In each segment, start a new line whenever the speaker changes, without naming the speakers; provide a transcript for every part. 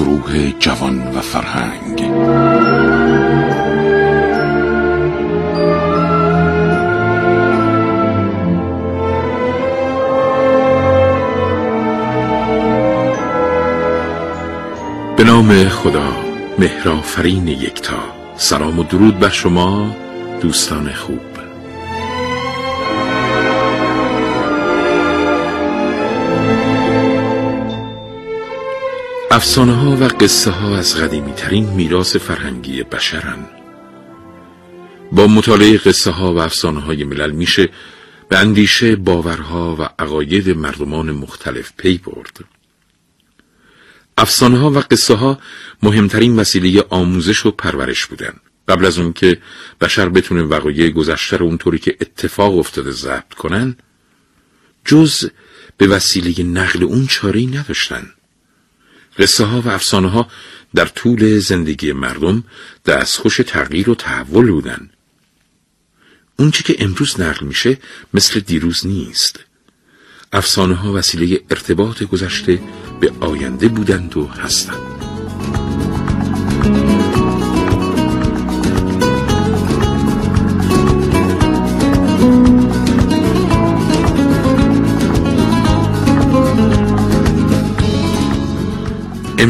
گروه جوان و فرهنگ. به نام خدا مهرافرین یکتا. سلام و درود بر شما دوستان خوب. افسانه ها و قصه ها از قدیمی ترین میراث فرهنگی بشرن. با مطالعه قصه ها و افسانه های ملل میشه به اندیشه باورها و عقاید مردمان مختلف پی برد. افسانه ها و قصه ها مهمترین وسیله آموزش و پرورش بودن. قبل از اون که بشر بتونه وقایع گذشته رو اونطوری که اتفاق افتاده ضبط کنن جز به وسیله نقل اون چاری نداشتن. قصه ها و افسانه ها در طول زندگی مردم دستخوش تغییر و تحول بودن. اونچه که امروز نقل میشه مثل دیروز نیست. افسانه ها وسیله ارتباط گذشته به آینده بودند و هستند.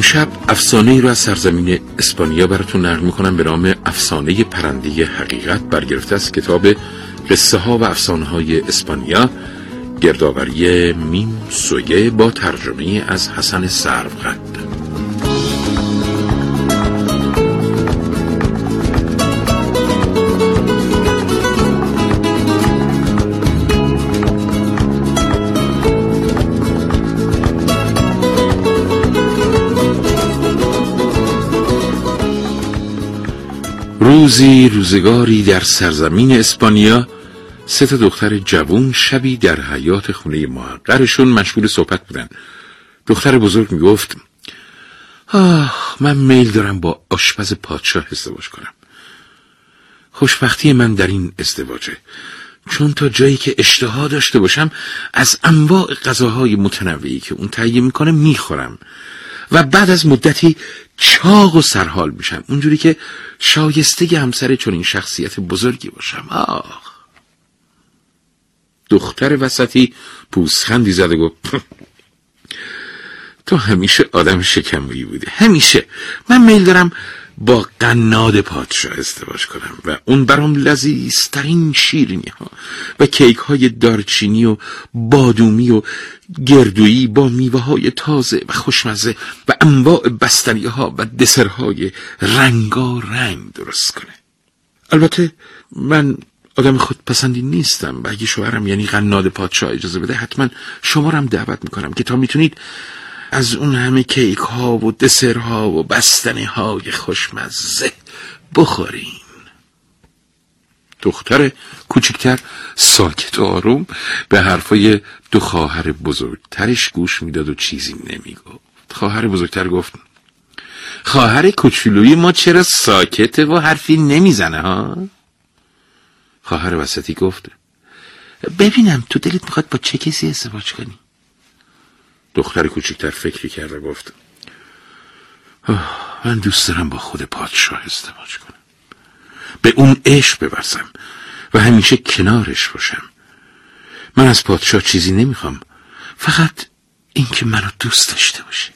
امشب افسانه ای رو از سرزمین اسپانیا براتون نقل می‌کنم به نام افسانه پرنده حقیقت. برگرفته از کتاب قصه ها و افسانه های اسپانیا. گردآوری میم سویه با ترجمه از حسن سروقد روزی روزگاری در سرزمین اسپانیا سه تا دختر جوون شبی در حیات خونه محقرشون مشغول صحبت بودن. دختر بزرگ می‌گفت آه من میل دارم با آشپز پادشاه ازدواج کنم. خوشبختی من در این ازدواجه. چون تا جایی که اشتها داشته باشم از انواع غذاهای متنوعی که اون تهیه می‌کنه می‌خورم. و بعد از مدتی چاق و سرحال میشم. اونجوری که شایسته همسر این شخصیت بزرگی باشم. آه دختر وسطی پوزخندی زده گفت تو همیشه آدم شکمویی بودی. همیشه. من میل دارم با قناد پادشاه ازدواج کنم و اون برام لذیذترین شیرینی ها و کیک های دارچینی و بادومی و گردویی با میوه های تازه و خوشمزه و انواع بستنی ها و دسرهای رنگا رنگ درست کنه. البته من آدم خودپسندی نیستم و اگه شوهرم یعنی قناد پادشاه اجازه بده حتما شما هم دعوت می‌کنم که تا می‌تونید از اون همه کیک ها و دسرها و بستنی های خوشمزه بخورین دختر کوچکتر ساکت و آروم به حرفای دو خواهر بزرگترش گوش می‌داد و چیزی نمی‌گفت. خواهر بزرگتر گفت خواهر کوچولوی ما چرا ساکته و حرفی نمی‌زنه ها؟ خواهر وسطی گفت ببینم تو دلت می‌خواد با چه کسی ازدواج کنی؟ دختر کوچکتر فکری کرد و گفت من دوست دارم با خود پادشاه ازدواج کنم. به اون عشق ببرزم و همیشه کنارش باشم. من از پادشاه چیزی نمی‌خوام فقط اینکه منو دوست داشته باشه.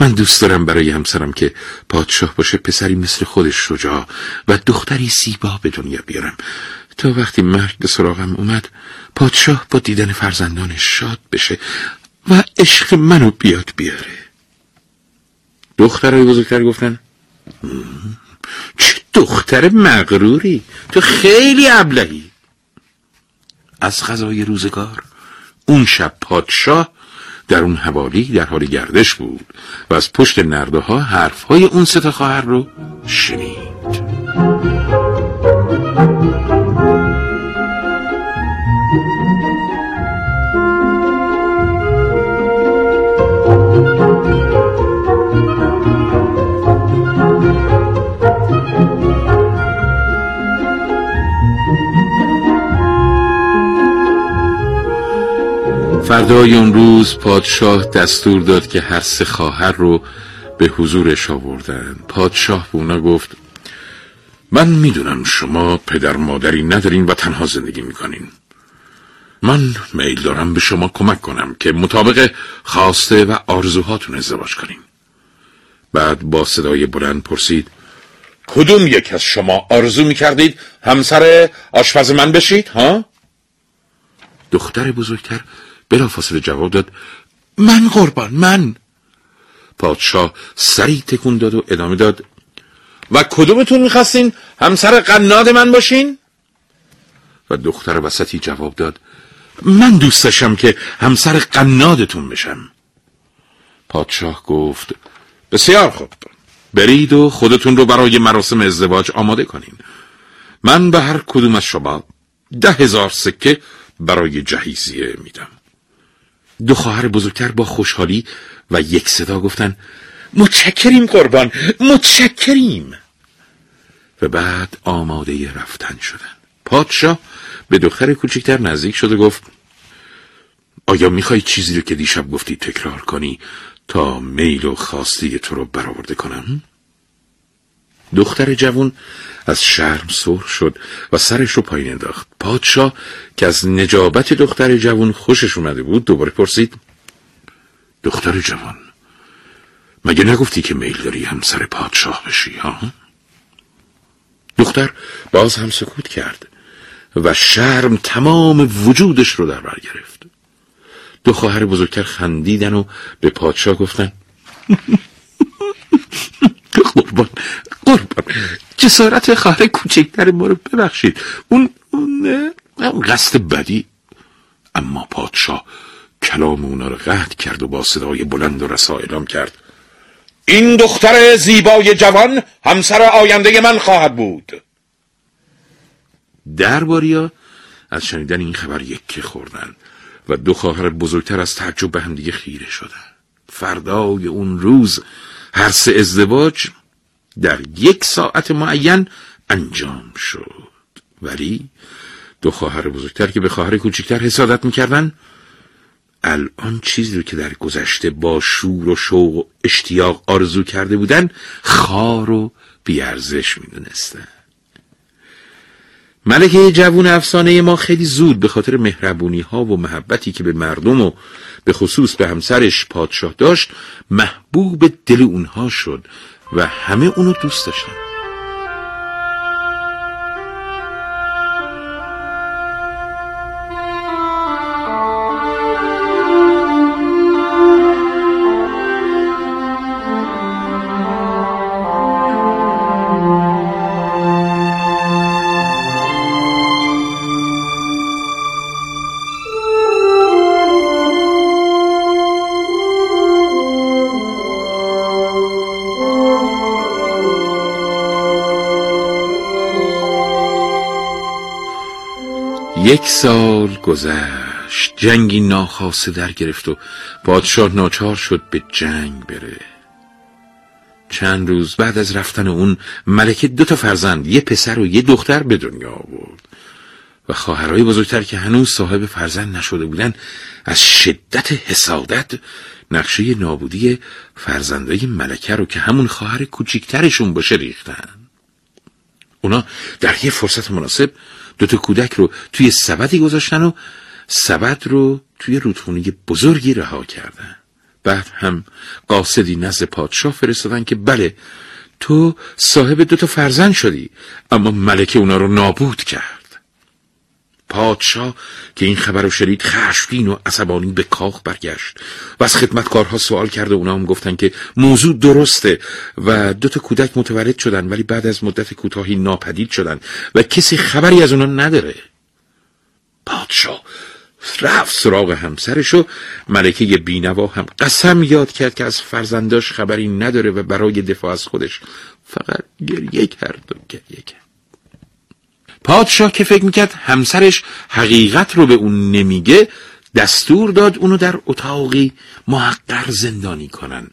من دوست دارم برای همسرم که پادشاه باشه پسری مثل خودش شجاع و دختری زیبا به دنیا بیارم. تا وقتی مرگ به سراغم اومد پادشاه با دیدن فرزندانش شاد بشه. و عشق منو بیاد بیاره. دخترای بزرگتر گفتن چه دختر مغروری تو خیلی ابلهی. از غذای روزگار اون شب پادشاه در اون حوالی در حال گردش بود و از پشت نرده ها حرف های اون سه خواهر رو شنید. فردای اون روز پادشاه دستور داد که هر سه خواهر رو به حضورش آوردن. پادشاه به اونا گفت من می‌دونم شما پدر مادری ندارین و تنها زندگی می‌کنین. من میل دارم به شما کمک کنم که مطابق خواسته و آرزوهاتون ازدواج کنین. بعد با صدای بلند پرسید کدوم یک از شما آرزو می‌کردید همسر آشپز من بشید ها؟ دختر بزرگتر بلافاصله جواب داد من قربان من. پادشاه سریع تکون داد و ادامه داد و کدومتون می‌خواستین همسر قناد من باشین؟ و دختر وسطی جواب داد من دوست داشتم که همسر قنادتون بشم. پادشاه گفت بسیار خوب برید و خودتون رو برای مراسم ازدواج آماده کنین. من به هر کدوم از شما ده هزار سکه برای جهیزیه میدم. دو خواهر بزرگتر با خوشحالی و یک صدا گفتن متشکریم قربان متشکریم و بعد آماده رفتن شدن پادشاه به دختر کوچکتر نزدیک شد و گفت آیا می‌خوای چیزی رو که دیشب گفتی تکرار کنی تا میل و خواسته تو رو برآورده کنم؟ دختر جوان از شرم سرخ شد و سرش رو پایین انداخت پادشاه که از نجابت دختر جوان خوشش اومده بود دوباره پرسید دختر جوان مگه نگفتی که میل داری همسر پادشاه بشی ها؟ دختر باز هم سکوت کرد و شرم تمام وجودش رو در بر گرفت دو خواهر بزرگتر خندیدن و به پادشاه گفتن قربان. جسارت خواهر کوچکتر ما رو ببخشید. اون اون قصد بدی. اما پادشاه کلام اونا رو قطع کرد و با صدای بلند و رسا اعلام کرد. این دختر زیبای جوان همسر آینده من خواهد بود. درباریا از شنیدن این خبر یکی خوردن و دو خواهر بزرگتر از تعجب به همدیگه خیره شدن. فردای اون روز هر سه ازدواج در یک ساعت معین انجام شد. ولی دو خواهر بزرگتر که به خواهر کوچکتر حسادت می‌کردن الان چیزی رو که در گذشته با شور و شوق و اشتیاق آرزو کرده بودن خار و بیارزش می‌دونستن. ملکه جوون افسانه ما خیلی زود به خاطر مهربونی ها و محبتی که به مردم و به خصوص به همسرش پادشاه داشت محبوب دل اونها شد. و همه اونو دوست داشتن. یک سال گذشت. جنگی ناخواسته در گرفت و پادشاه ناچار شد به جنگ بره. چند روز بعد از رفتن اون ملکه دو تا فرزند یه پسر و یه دختر به دنیا آورد. و خواهرای بزرگتر که هنوز صاحب فرزند نشده بودن از شدت حسادت نقشه نابودی فرزندای ملکه رو که همون خواهر کوچیکترشون باشه ریختن. اونا در یه فرصت مناسب دوتا کودک رو توی سبدی گذاشتن و سبد رو توی رودخونه بزرگی رها کردن. بعد هم قاصدی نزد پادشاه فرستادن که بله تو صاحب دوتا فرزند شدی اما ملکه اونا رو نابود کرد. پادشاه که این خبر رو شنید خشمگین و عصبانی به کاخ برگشت و از خدمتکارها سوال کرده اونا هم گفتن که موضوع درسته و دو تا کودک متولد شدن ولی بعد از مدت کوتاهی ناپدید شدن و کسی خبری از اونا نداره. پادشاه رفت سراغ همسرش و ملکه بینوا هم قسم یاد کرد که از فرزنداش خبری نداره و برای دفاع از خودش فقط گریه کرد و گریه کرد. پادشاه که فکر می‌کرد همسرش حقیقت رو به اون نمیگه دستور داد اونو در اتاقی محقر زندانی کنن.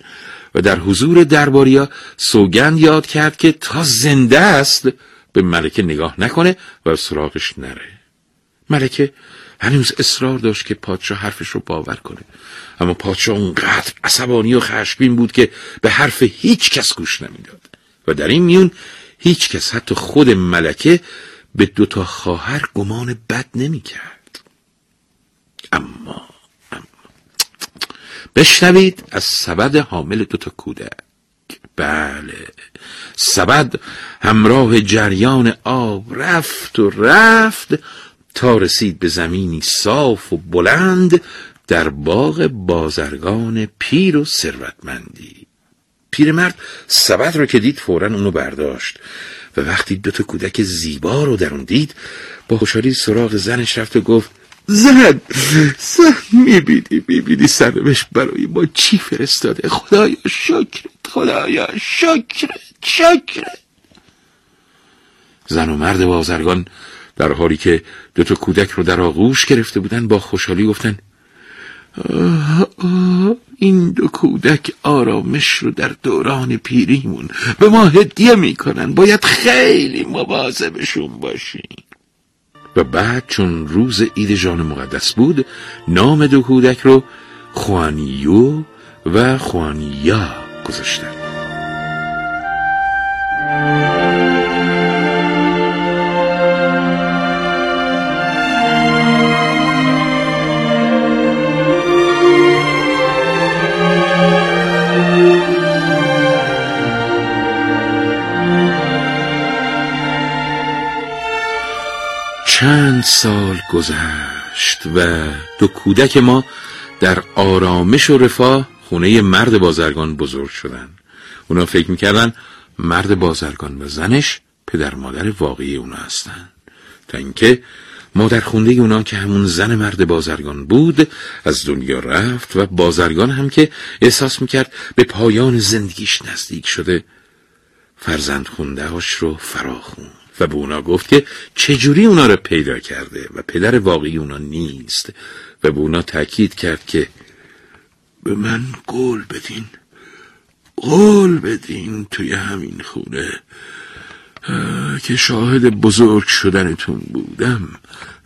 و در حضور درباریا سوگند یاد کرد که تا زنده است به ملکه نگاه نکنه و سراغش نره. ملکه هنوز اصرار داشت که پادشاه حرفش رو باور کنه. اما پادشاه اونقدر عصبانی و خشمگین بود که به حرف هیچ کس گوش نمی‌داد. و در این میون هیچ کس حتی خود ملکه به دوتا خواهر گمان بد نمی کرد اما, اما. بشنوید از سبد حامل دوتا کودک. بله سبد همراه جریان آب رفت و رفت تا رسید به زمینی صاف و بلند در باغ بازرگان پیر و ثروتمندی. پیرمرد سبد رو که دید فورا اونو برداشت. و وقتی دو تا کودک زیبا رو در اون دید با خوشحالی سراغ زنش رفت و گفت زن زن می‌بینی می‌بینی سرمش برای ما چی فرستاده؟ خدایا شکرت خدایا شکرت شکرت. زن و مرد بازرگان در حالی که دو تا کودک رو در آغوش گرفته بودن با خوشحالی گفتن این دو کودک آرامش رو در دوران پیریمون به ما هدیه می‌کنن. باید خیلی مواظبشون باشیم و بعد چون روز عید جان مقدس بود نام دو کودک رو خوانیو و خوانیا گذاشتن. چند سال گذشت و دو کودک ما در آرامش و رفاه خونه مرد بازرگان بزرگ شدن. اونا فکر می‌کردن مرد بازرگان و زنش پدر مادر واقعی اونا هستن. تا اینکه مادر خونده اونا که همون زن مرد بازرگان بود از دنیا رفت و بازرگان هم که احساس می‌کرد به پایان زندگیش نزدیک شده فرزند خونده هاش رو فراخون و به اونا گفت که چجوری اونا رو پیدا کرده و پدر واقعی اونا نیست؟ و به اونا تاکید کرد که به من قول بدین قول بدین توی همین خونه که شاهد بزرگ شدنتون بودم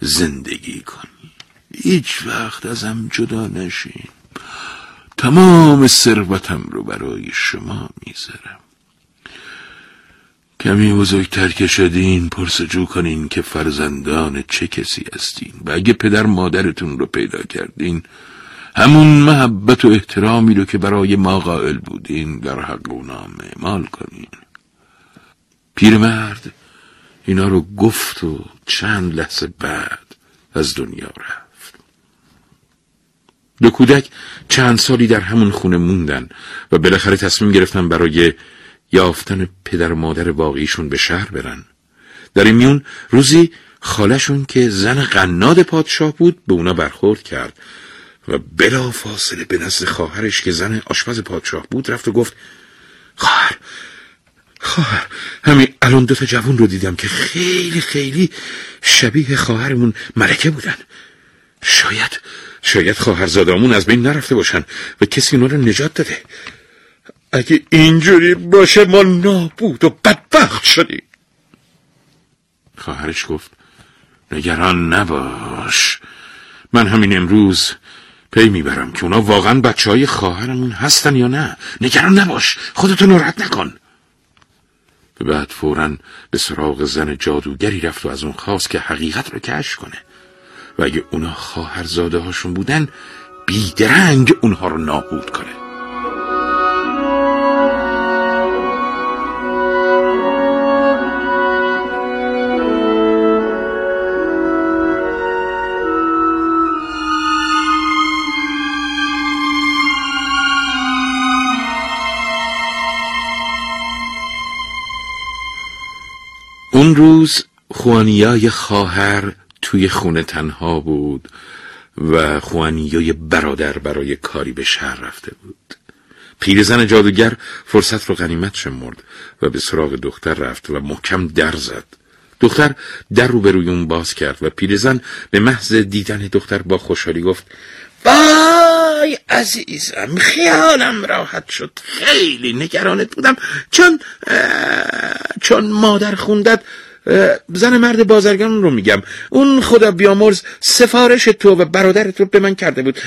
زندگی کنی. هیچ وقت ازم جدا نشین. تمام ثروتم رو برای شما می‌ذارم. کمی بزرگتر که شدین پرسجو کنین که فرزندان چه کسی هستین. و اگه پدر مادرتون رو پیدا کردین همون محبت و احترامی رو که برای ما قائل بودین در حق اونا اعمال کنین. پیرمرد اینا رو گفت و چند لحظه بعد از دنیا رفت. دو کودک چند سالی در همون خونه موندن و بالاخره تصمیم گرفتن برای یافتن پدر و مادر واقعیشون به شهر برن. در این میون روزی خالشون که زن قناد پادشاه بود به اونا برخورد کرد و بلا فاصله به نزد خواهرش که زن آشپز پادشاه بود رفت و گفت خواهر خواهر همین الان دوتا جوون رو دیدم که خیلی خیلی شبیه خواهرمون ملکه بودن. شاید شاید خواهرزادامون از بین نرفته باشن و کسی اونا رو نجات داده. اگه اینجوری باشه ما نابود و بدبخت شدیم. خواهرش گفت نگران نباش. من همین امروز پی می‌برم که اونا واقعا بچه های خواهرمون هستن یا نه. نگران نباش خودتو ناراحت نکن. بعد فورا به سراغ زن جادوگری رفت و از اون خواست که حقیقت رو کشف کنه. و اگه اونا خواهرزاده هاشون بودن بیدرنگ اونها رو نابود کنه. خوانیای خواهر توی خونه تنها بود و خوانیای برادر برای کاری به شهر رفته بود. پیرزن جادوگر فرصت رو غنیمت شمرد و به سراغ دختر رفت و محکم در زد. دختر در رو به روی اون باز کرد و پیرزن به محض دیدن دختر با خوشحالی گفت وای عزیزم خیالم راحت شد. خیلی نگرانت بودم. چون چون مادر خوندت زن مرد بازرگان رو میگم. اون خدا بیامرز سفارش تو و برادرت رو به من کرده بود.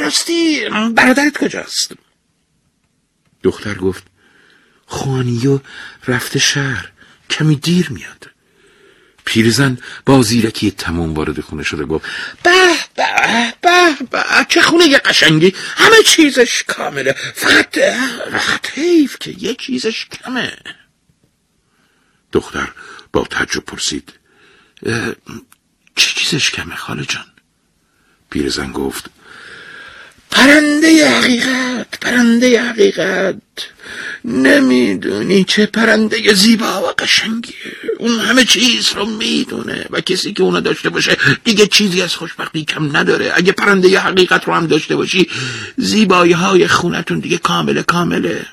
راستی برادرت کجاست؟ دختر گفت خوانیو رفته شهر کمی دیر میاد. پیرزن با زیرکی تمام وارد خونه شده گفت به به به به چه خونه قشنگی؟ همه چیزش کامله. فقط فقط حیف که یه چیزش کمه. دختر با تعجب پرسید چه چیزش کمه خاله جان؟ پیرزن گفت پرنده حقیقت پرنده حقیقت. نمی‌دونی چه پرنده زیبا و قشنگیه. اون همه چیز رو می‌دونه و کسی که اونو داشته باشه دیگه چیزی از خوشبختی کم نداره. اگه پرنده حقیقت رو هم داشته باشی زیبایی های خونتون دیگه کامله کامله.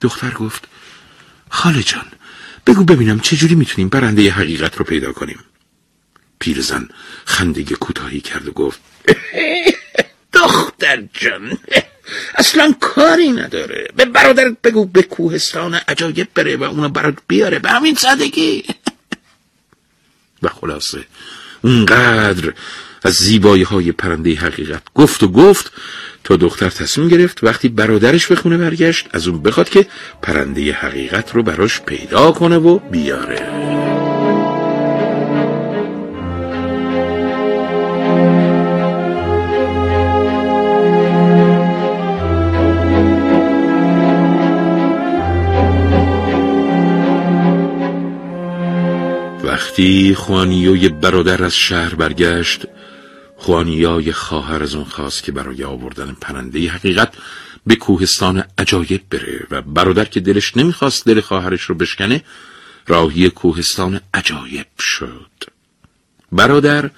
دختر گفت خاله جان بگو ببینم چجوری می‌تونیم پرنده حقیقت رو پیدا کنیم. پیرزن خنده کوتاهی کرد و گفت دختر جان اصلا کاری نداره. به برادرت بگو به کوهستان عجایب بره و اونو برات بیاره. به همین سادگی. و خلاصه اونقدر از زیبایی های پرنده حقیقت گفت و گفت تا دختر تصمیم گرفت وقتی برادرش به خونه برگشت از اون بخواد که پرنده حقیقت رو براش پیدا کنه و بیاره. وقتی خوانیوی برادر از شهر برگشت خوانیای خواهر از اون خواست که برای آوردن پرنده حقیقت به کوهستان عجایب بره و برادر که دلش نمی‌خواست دل خواهرش رو بشکنه راهی کوهستان عجایب شد. برادر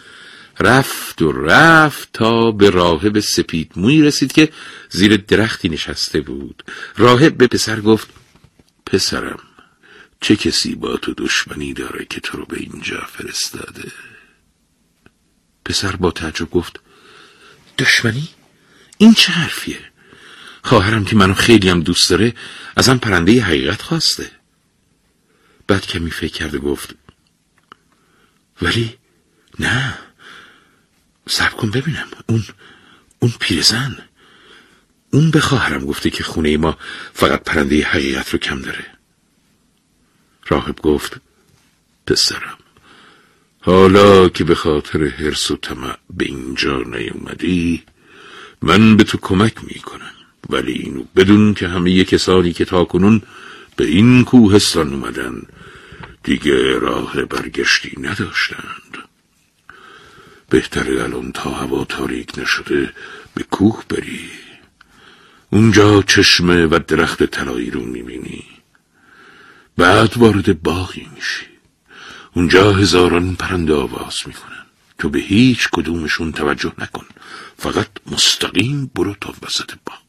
رفت و رفت تا به راهب سپید موی رسید که زیر درختی نشسته بود. راهب به پسر گفت پسرم چه کسی با تو دشمنی داره که تو رو به اینجا فرستاده؟ پسر با تعجب گفت دشمنی؟ این چه حرفیه؟ خواهرم که منو خیلی هم دوست داره ازم پرنده حقیقت خواسته بعد کمی فکر کرده گفت ولی نه سب کن ببینم اون اون پیرزن اون به خواهرم گفته که خونه ما فقط پرنده حقیقت رو کم داره راهب گفت پسرم حالا که به خاطر حرس و طمع به اینجا نیومدی من به تو کمک می‌کنم. ولی اینو بدون که همه کسانی که تا کنون به این کوهستان اومدن دیگه راه برگشتی نداشتند. بهتره الان تا هوا تاریک نشده به کوه بری. اونجا چشمه و درخت طلایی رو می‌بینی. بعد وارد باغی میشی. اونجا هزاران پرنده آواز می‌کنن. تو به هیچ کدومشون توجه نکن. فقط مستقیم برو تا وسط باغ.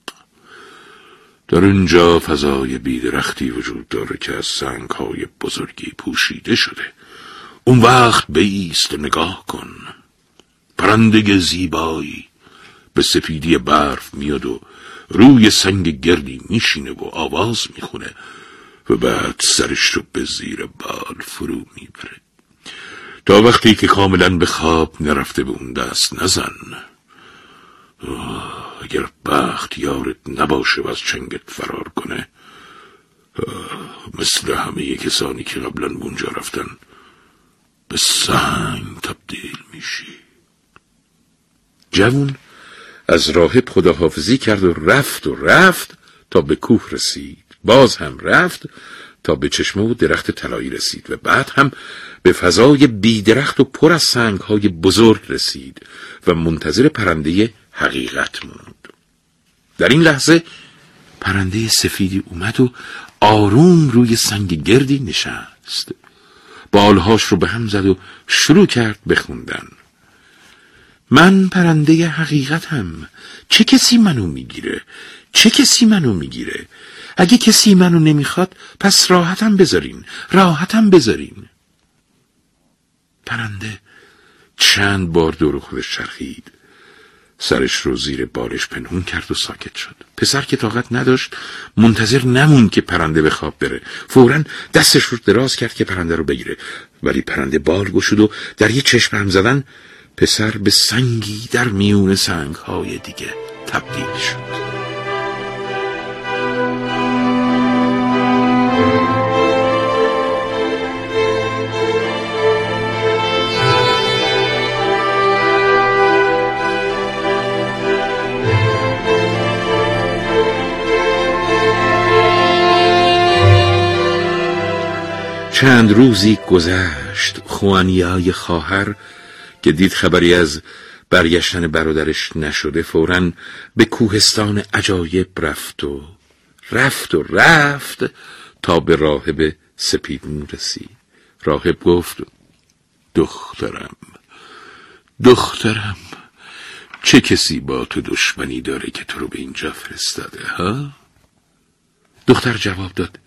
در اینجا فضای بیدرختی وجود داره که از سنگ های بزرگی پوشیده شده. اون وقت بیست و نگاه کن. پرنده زیبایی به سفیدی برف میاد و روی سنگ گردی میشینه و آواز می‌خونه. و بعد سرش رو به زیر بال فرو می‌بره. تا وقتی که کاملا به خواب نرفته به اون دست نزن. اگر بخت یارت نباشه و از چنگت فرار کنه مثل همه کسانی که قبلا اونجا رفتن به سنگ تبدیل میشی. جوون از راهب خداحافظی کرد و رفت و رفت تا به کوه رسید. باز هم رفت تا به چشمه و درخت طلایی رسید و بعد هم به فضای بیدرخت و پر از سنگ های بزرگ رسید و منتظر پرنده حقیقت موند. در این لحظه پرنده سفیدی اومد و آروم روی سنگ گردی نشست. بالهاش رو به هم زد و شروع کرد بخوندن من پرنده حقیقتم. چه کسی منو می‌گیره؟ چه کسی منو می‌گیره؟ اگه کسی منو نمی‌خواد پس راحتم بذارین راحتم بذارین. پرنده چند بار دور خودش چرخید. سرش رو زیر بالش پنهون کرد و ساکت شد. پسر که طاقت نداشت منتظر نمون که پرنده به خواب بره. فورا دستش رو دراز کرد که پرنده رو بگیره. ولی پرنده بال گشود و در یه چشم هم زدن پسر به سنگی در میون سنگ های دیگه تبدیل شد. چند روزی گذشت خوانیای خواهر که دید خبری از برگشتن برادرش نشده فورا به کوهستان عجایب رفت و رفت و رفت تا به راهب سپیدمون رسید راهب گفت دخترم دخترم چه کسی با تو دشمنی داره که تو رو به اینجا فرستاده ها؟ دختر جواب داد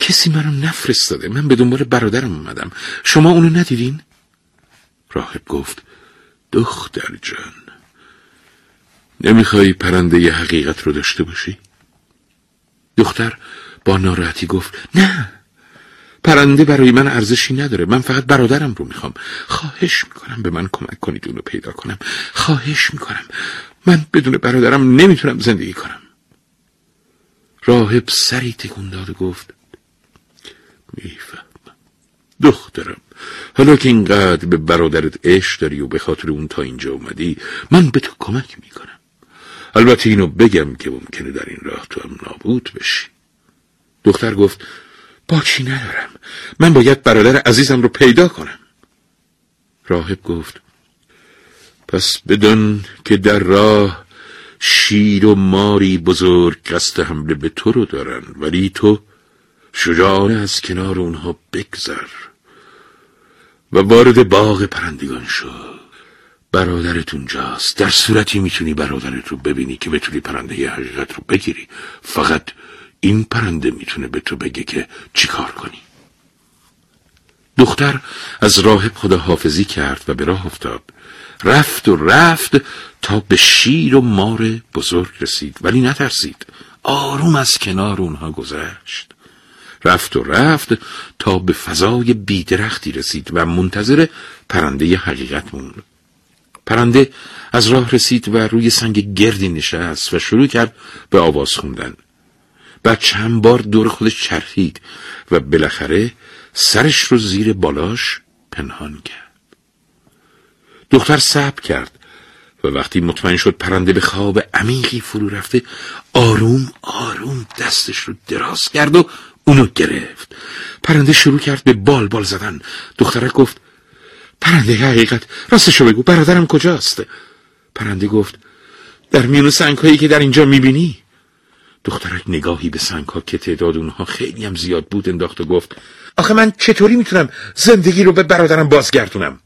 کسی منو نفرستاده. من به دنبال برادرم اومدم. شما اونو ندیدین؟ راهب گفت دختر جان نمی‌خوای پرنده ی حقیقت رو داشته باشی؟ دختر با ناراحتی گفت نه پرنده برای من ارزشی نداره. من فقط برادرم رو می‌خوام. خواهش می‌کنم به من کمک کنید اونو پیدا کنم. خواهش می‌کنم. من بدون برادرم نمی‌تونم زندگی کنم. راهب سری تکون داد و گفت می‌فهمم. دخترم حالا که اینقدر به برادرت عشق داری و به خاطر اون تا اینجا اومدی من به تو کمک می‌کنم. البته اینو بگم که ممکنه در این راه تو هم نابود بشی. دختر گفت با چی ندارم. من باید برادر عزیزم رو پیدا کنم. راهب گفت پس بدان که در راه شیر و ماری بزرگ قصد حمله به تو رو دارن ولی تو شجاعانه از کنار اونها بگذر و وارد باغ پرندگان شو. برادرت اونجاست در صورتی می‌تونی برادرت رو ببینی که بتونی پرنده حقیقت رو بگیری. فقط این پرنده می‌تونه به تو بگه که چیکار کنی. دختر از راهب خداحافظی کرد و به راه افتاد. رفت و رفت تا به شیر و مار بزرگ رسید. ولی نترسید. آروم از کنار اونها گذشت. رفت و رفت تا به فضای بیدرختی رسید و منتظر پرنده حقیقت موند. پرنده از راه رسید و روی سنگ گردی نشست و شروع کرد به آواز خوندن. بعد چند بار دور خودش چرخید و بالاخره سرش رو زیر بالاش پنهان کرد. دختر صبر کرد و وقتی مطمئن شد پرنده به خواب عمیقی فرو رفته آروم آروم دستش رو دراز کرد و اونو گرفت. پرنده شروع کرد به بال بال زدن. دخترک گفت پرنده حقیقت راستشو بگو برادرم کجاست؟ پرنده گفت در میون سنگ هایی که در اینجا می‌بینی. دخترک نگاهی به سنگ ها که تعداد اونها خیلی هم زیاد بود انداخت و گفت آخه من چطوری می‌تونم زندگی رو به برادرم بازگردونم؟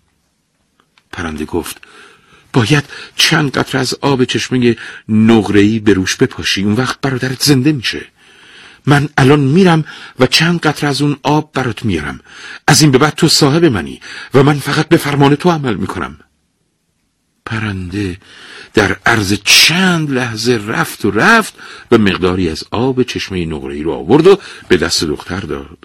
پرنده گفت باید چند قطره از آب چشمه نقره‌ای به روش بپاشی اون وقت برادرت زنده میشه. من الان میرم و چند قطره از اون آب برات میارم. از این به بعد تو صاحب منی و من فقط به فرمان تو عمل می‌کنم. پرنده در عرض چند لحظه رفت و رفت و مقداری از آب چشمه نقره‌ای رو آورد و به دست دختر داد.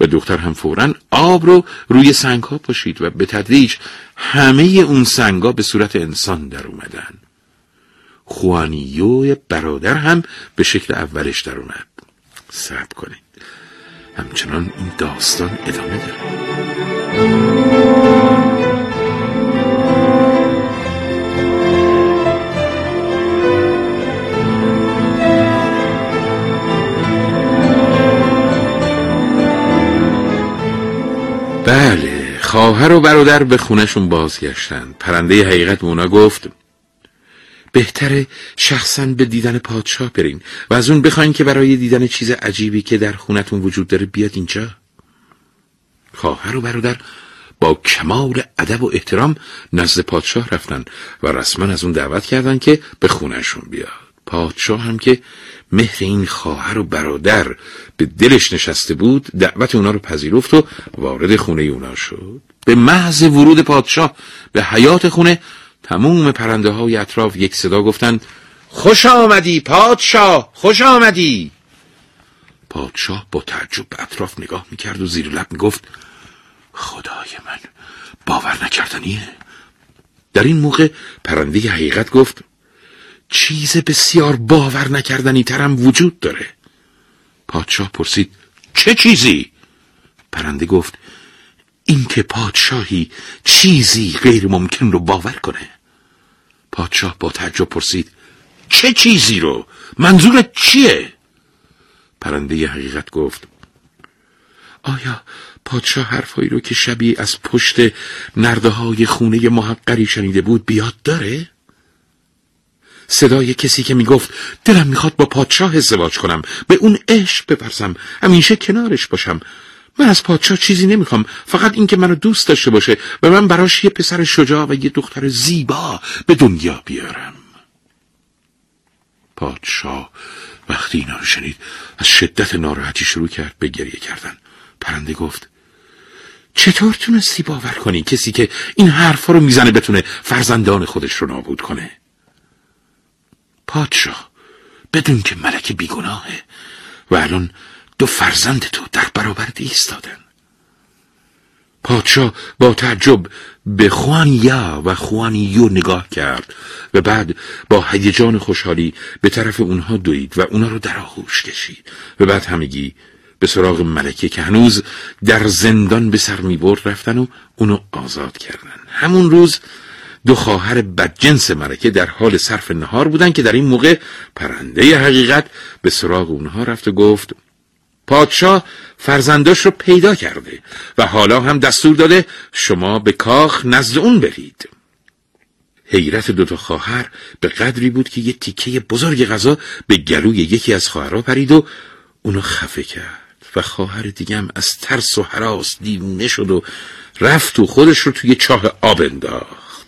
و دختر هم فورا آب رو روی سنگ ها پاشید و به تدریج همه اون سنگ ها به صورت انسان در اومدن. خوانیو برادر هم به شکل اولش در اومد. صبر کنید. همچنان این داستان ادامه داره. بله خواهر و برادر به خونشون بازگشتن. پرنده حقیقت اونا گفت بهتره شخصا به دیدن پادشاه برین و از اون بخواین که برای دیدن چیز عجیبی که در خونتون وجود داره بیاد اینجا. خواهر و برادر با کمال ادب و احترام نزد پادشاه رفتن و رسما از اون دعوت کردن که به خونهشون بیاد. پادشاه هم که مهر این خواهر و برادر به دلش نشسته بود دعوت اونا رو پذیرفت و وارد خونه اونا شد. به محض ورود پادشاه به حیات خونه تموم پرنده های اطراف یک صدا گفتند خوش آمدی پادشاه خوش آمدی. پادشاه با تعجب به اطراف نگاه می‌کرد و زیر لب می‌گفت خدای من باور نکردنیه. در این موقع پرنده حقیقت گفت چیز بسیار باور نکردنی ترم وجود داره. پادشاه پرسید چه چیزی؟ پرنده گفت اینکه پادشاهی چیزی غیر ممکن رو باور کنه پادشاه با تعجب پرسید چه چیزی رو؟ منظورت چیه؟ پرنده حقیقت گفت آیا پادشاه حرفایی رو که شبیه از پشت نرده های خونه محقری شنیده بود بیاد داره؟ صدای کسی که می‌گفت دلم می‌خواد با پادشاه ازدواج کنم به اون عشق بپرسم همیشه کنارش باشم من از پادشاه چیزی نمی‌خوام. فقط اینکه منو دوست داشته باشه و من براش یه پسر شجاع و یه دختر زیبا به دنیا بیارم. پادشاه وقتی اینا رو شنید از شدت ناراحتی شروع کرد به گریه کردن. پرنده گفت چطور تونستی باور کنی؟ کسی که این حرفا رو می‌زنه بتونه فرزندان خودش رو نابود کنه. پادشاه بدون که ملک بیگناهه. و الان دو فرزند تو در برابر ایستادن. پادشاه با تعجب به خوانیا و خوانیو نگاه کرد و بعد با هیجان خوشحالی به طرف اونها دوید و اونا رو در آغوش کشید و بعد همگی به سراغ ملکه که هنوز در زندان به سر می برد رفتن و اونو آزاد کردن. همون روز دو خواهر بدجنس ملکه در حال صرف نهار بودن که در این موقع پرنده حقیقت به سراغ اونها رفت و گفت پادشاه فرزنداش رو پیدا کرده و حالا هم دستور داده شما به کاخ نزد اون برید. حیرت دوتا خواهر به قدری بود که یه تیکه بزرگ غذا به گلوی یکی از خواهرها پرید و اونو خفه کرد و خواهر دیگم از ترس و حراس دیوونه شد و رفت و خودش رو توی چاه آب انداخت.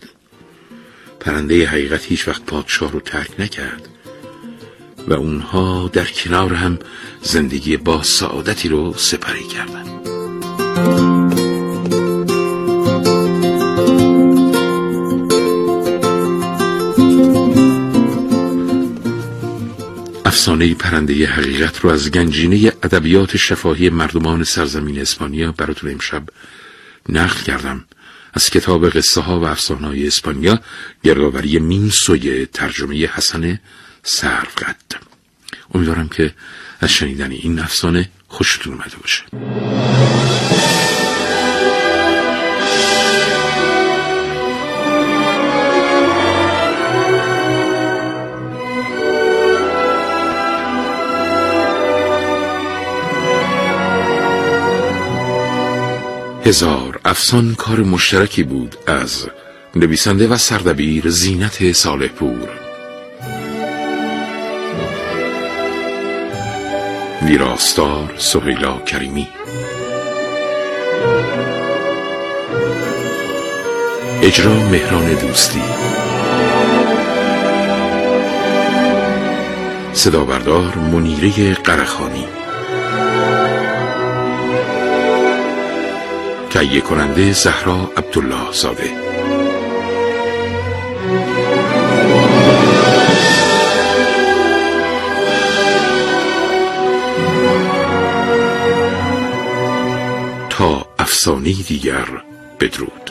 پرنده حقیقت هیچ وقت پادشاه رو ترک نکرد. و اونها در کنار هم زندگی با سعادتی رو سپری کردند. افسانه پرنده حقیقت رو از گنجینه ادبیات شفاهی مردمان سرزمین اسپانیا براتون امشب نقل کردم از کتاب قصه ها و افسانه های اسپانیا گردآوری مینسوی ترجمه حسن سرقد. امیدوارم که از شنیدن این افسانه خوشتون اومده باشه. هزار افسان کار مشترکی بود از نویسنده و سردبیر زینت صالح پور ویراستار سهیلا کریمی اجرا مهران دوستی. صدا بردار منیره قرخانی. تهیه کننده زهرا عبدالله زاده افسانه دیگر بدرود.